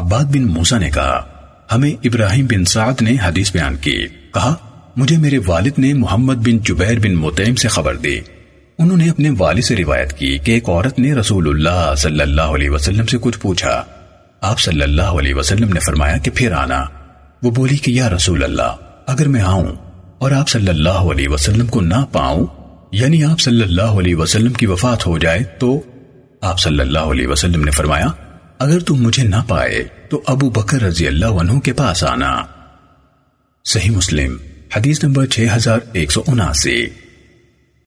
عباد بن موسیٰ نے کہا، ہمیں ابراہیم بن سعد نے حدیث بیان کی۔ کہا، مجھے میرے والد نے محمد بن جبیر بن متعیم سے خبر دی۔ انہوں نے اپنے والد سے روایت کی کہ ایک عورت نے رسول اللہ صلی اللہ علیہ وسلم سے کچھ پوچھا۔ آپ صلی اللہ علیہ وسلم نے فرمایا کہ پھر آنا۔ وہ بولی کہ، یا رسول اللہ، اگر میں آؤں اور آپ صلی اللہ علیہ وسلم کو نہ پاؤں یعنی آپ صلی اللہ علیہ وسلم کی وفات ہو جائے تو آپ صلی اللہ علیہ وسلم نے فرمایا اگر تم مجھے نہ پائے تو ابو بکر رضی اللہ عنہ کے پاس آنا۔ صحیح مسلم، حدیث نمبر 6179